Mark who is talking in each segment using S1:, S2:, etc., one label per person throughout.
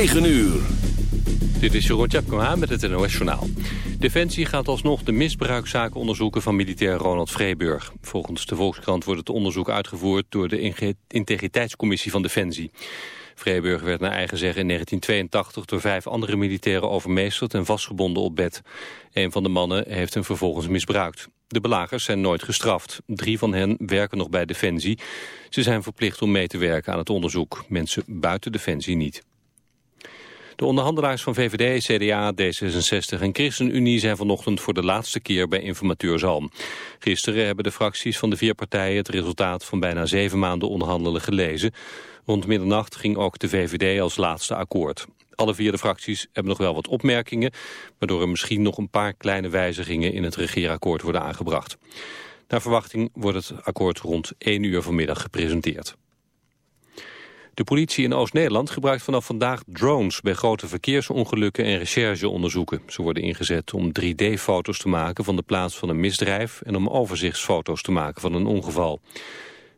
S1: 9 uur.
S2: Dit is Jeroen Tjepkema met het NOS Journaal. Defensie gaat alsnog de misbruikzaken onderzoeken van militair Ronald Vreeburg. Volgens de Volkskrant wordt het onderzoek uitgevoerd door de Integriteitscommissie van Defensie. Vreeburg werd naar eigen zeggen in 1982 door vijf andere militairen overmeesterd en vastgebonden op bed. Een van de mannen heeft hem vervolgens misbruikt. De belagers zijn nooit gestraft. Drie van hen werken nog bij Defensie. Ze zijn verplicht om mee te werken aan het onderzoek. Mensen buiten Defensie niet. De onderhandelaars van VVD, CDA, D66 en ChristenUnie zijn vanochtend voor de laatste keer bij informateur Zalm. Gisteren hebben de fracties van de vier partijen het resultaat van bijna zeven maanden onderhandelen gelezen. Rond middernacht ging ook de VVD als laatste akkoord. Alle vier de fracties hebben nog wel wat opmerkingen, waardoor er misschien nog een paar kleine wijzigingen in het regeerakkoord worden aangebracht. Naar verwachting wordt het akkoord rond 1 uur vanmiddag gepresenteerd. De politie in Oost-Nederland gebruikt vanaf vandaag drones bij grote verkeersongelukken en rechercheonderzoeken. Ze worden ingezet om 3D-foto's te maken van de plaats van een misdrijf en om overzichtsfoto's te maken van een ongeval.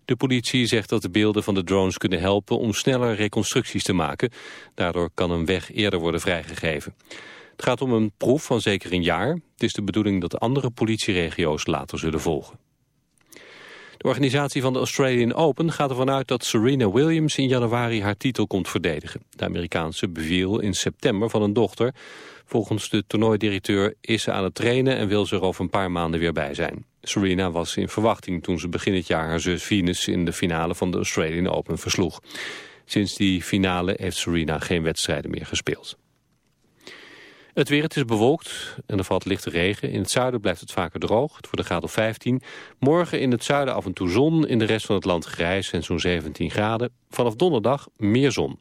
S2: De politie zegt dat de beelden van de drones kunnen helpen om sneller reconstructies te maken. Daardoor kan een weg eerder worden vrijgegeven. Het gaat om een proef van zeker een jaar. Het is de bedoeling dat andere politieregio's later zullen volgen. De organisatie van de Australian Open gaat ervan uit dat Serena Williams in januari haar titel komt verdedigen. De Amerikaanse beviel in september van een dochter. Volgens de toernooidirecteur is ze aan het trainen en wil ze er over een paar maanden weer bij zijn. Serena was in verwachting toen ze begin het jaar haar zus Venus in de finale van de Australian Open versloeg. Sinds die finale heeft Serena geen wedstrijden meer gespeeld. Het weer, het is bewolkt en er valt lichte regen. In het zuiden blijft het vaker droog. Het wordt een graad of 15. Morgen in het zuiden af en toe zon. In de rest van het land grijs en zo'n 17 graden. Vanaf donderdag meer zon.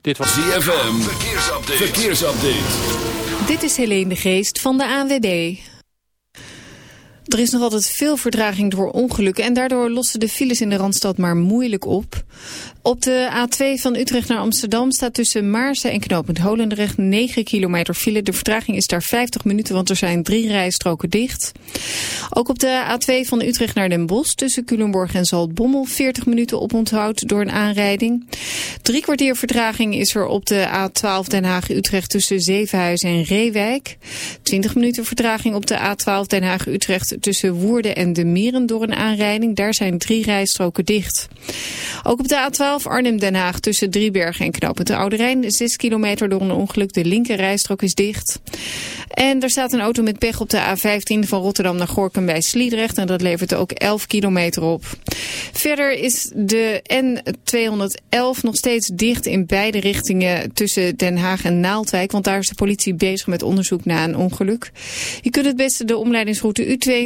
S1: Dit was ZFM. Verkeersupdate. Verkeersupdate.
S3: Dit is Helene de Geest van de ANWB. Er is nog altijd veel verdraging door ongelukken en daardoor lossen de files in de Randstad maar moeilijk op. Op de A2 van Utrecht naar Amsterdam staat tussen Maarsen en knooppunt Holendrecht 9 kilometer file. De vertraging is daar 50 minuten, want er zijn drie rijstroken dicht. Ook op de A2 van Utrecht naar Den Bosch tussen Culemborg en Zaltbommel 40 minuten oponthoud door een aanrijding. Drie kwartier vertraging is er op de A12 Den Haag-Utrecht tussen Zevenhuizen en Reewijk. 20 minuten vertraging op de A12 Den Haag-Utrecht tussen Woerden en De Meren door een aanrijding. Daar zijn drie rijstroken dicht. Ook op de A12 Arnhem-Den Haag tussen Driebergen en Knoopend de Oude Rijn. 6 kilometer door een ongeluk. De linker rijstrook is dicht. En er staat een auto met pech op de A15 van Rotterdam naar Gorkum bij Sliedrecht. En dat levert ook 11 kilometer op. Verder is de N211 nog steeds dicht in beide richtingen tussen Den Haag en Naaldwijk. Want daar is de politie bezig met onderzoek na een ongeluk. Je kunt het beste de omleidingsroute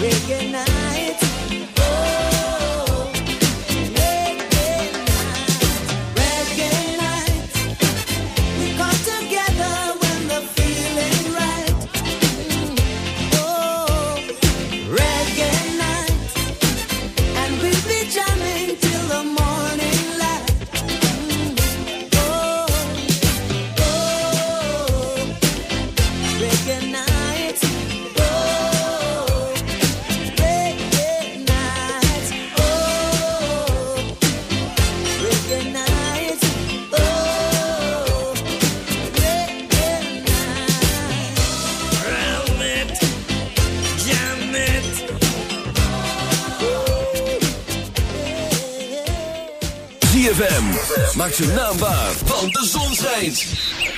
S4: reggae.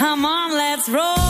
S5: Come on, let's roll.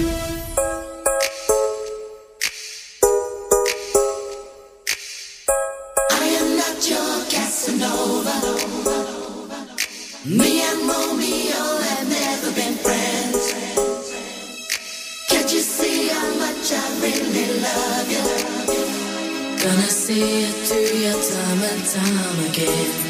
S6: time again.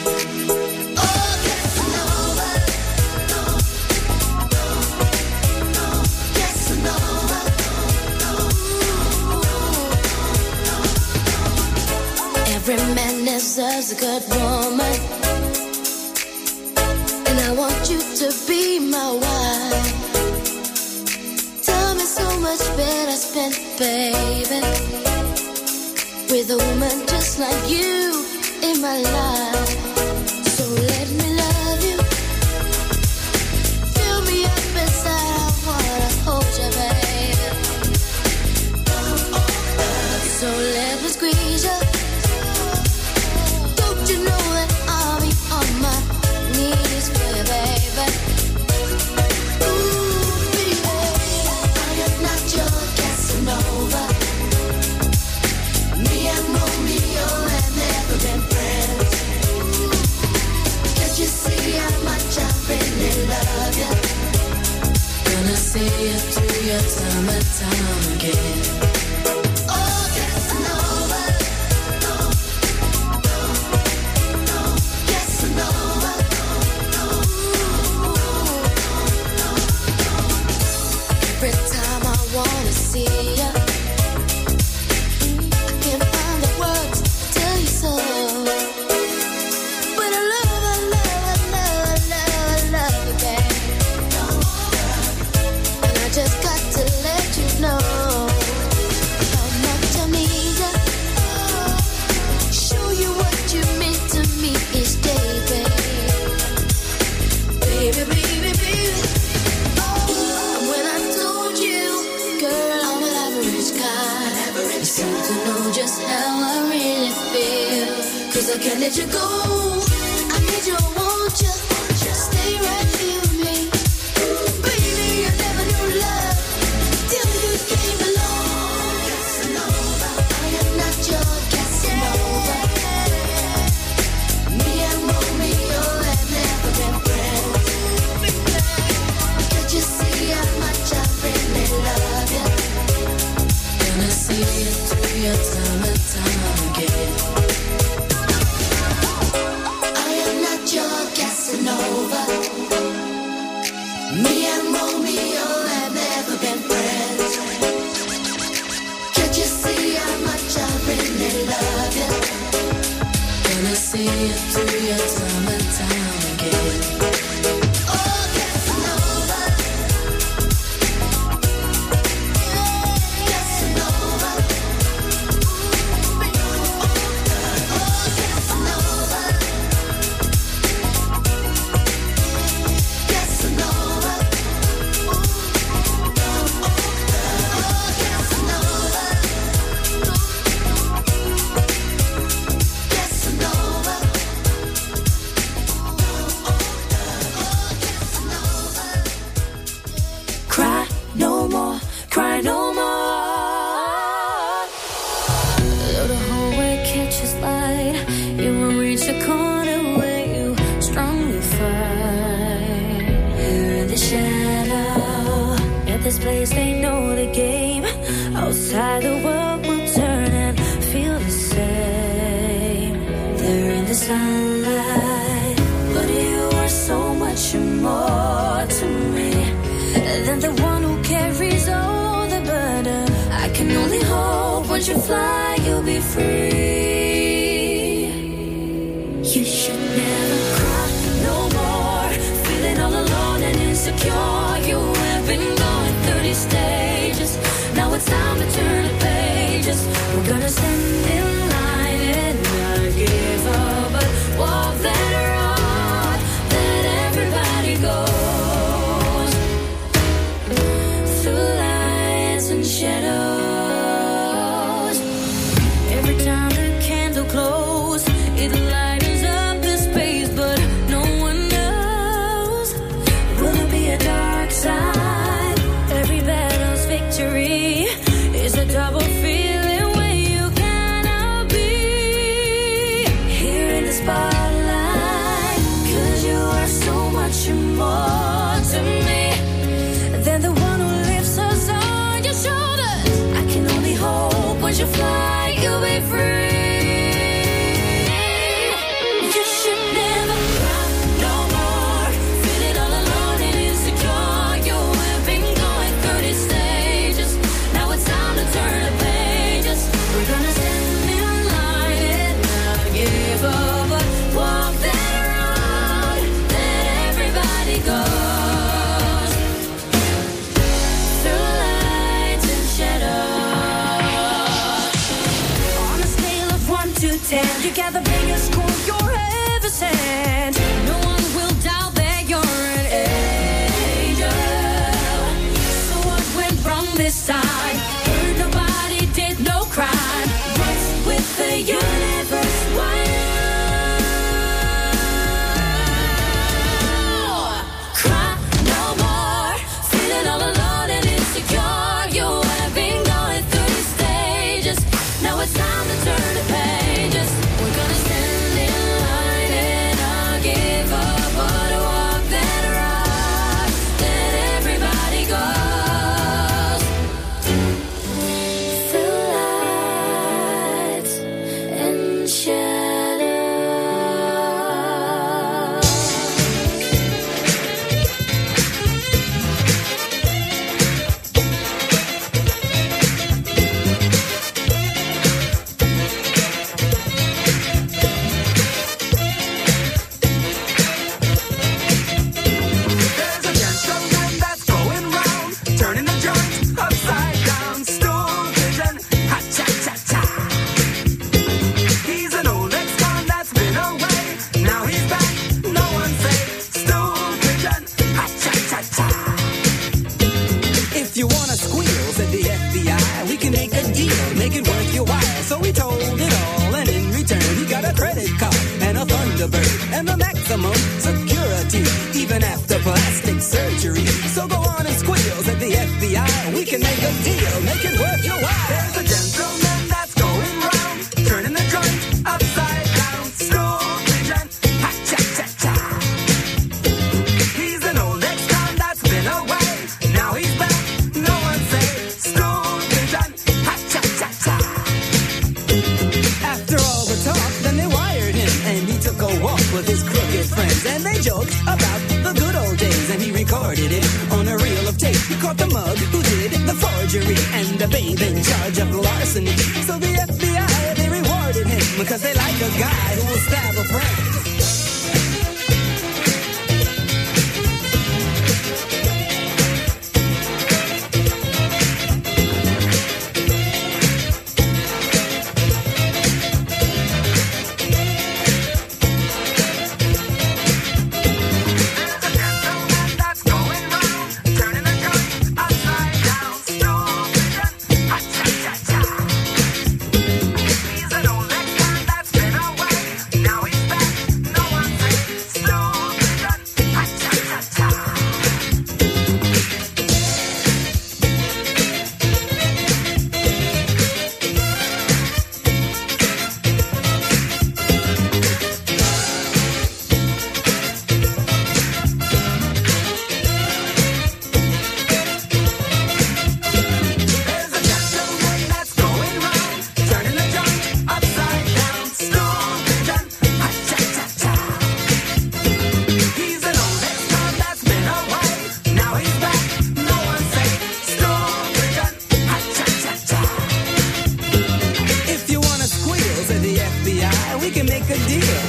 S6: and the
S7: maximum. So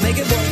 S7: make it
S8: work.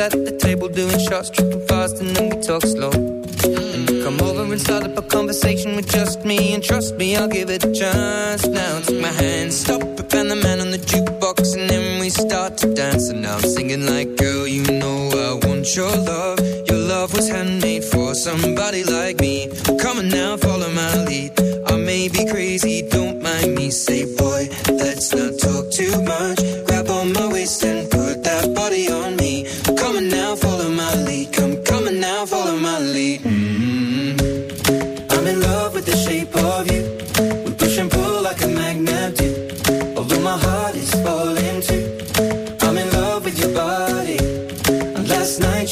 S8: At the table doing shots, tripping fast, and then we talk slow. And you come over and start up a conversation with just me, and trust me, I'll give it a chance.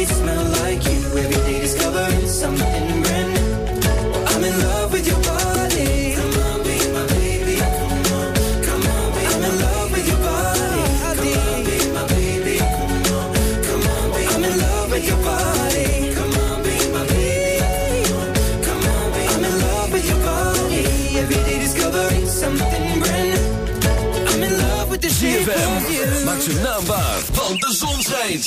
S8: Sheets smell like you. Every day discovering something brand new. Well, I'm in love with your body. Come on, be my baby. Come on, come on, be I'm in love with your body. Come on, be my baby. Come on, come on, be I'm in love with your body. Come on, be my baby. Come on, come on, be I'm in love with your body. Every day discovering something brand new. I'm in love with the shape of you.
S1: maak zijn naam waar, want de zon schijnt.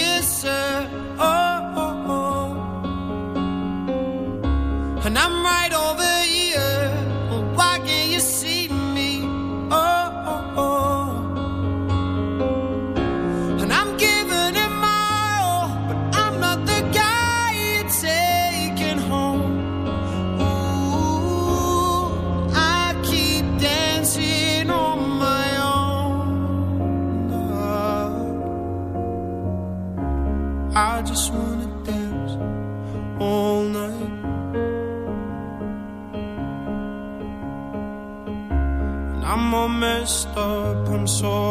S9: corazón.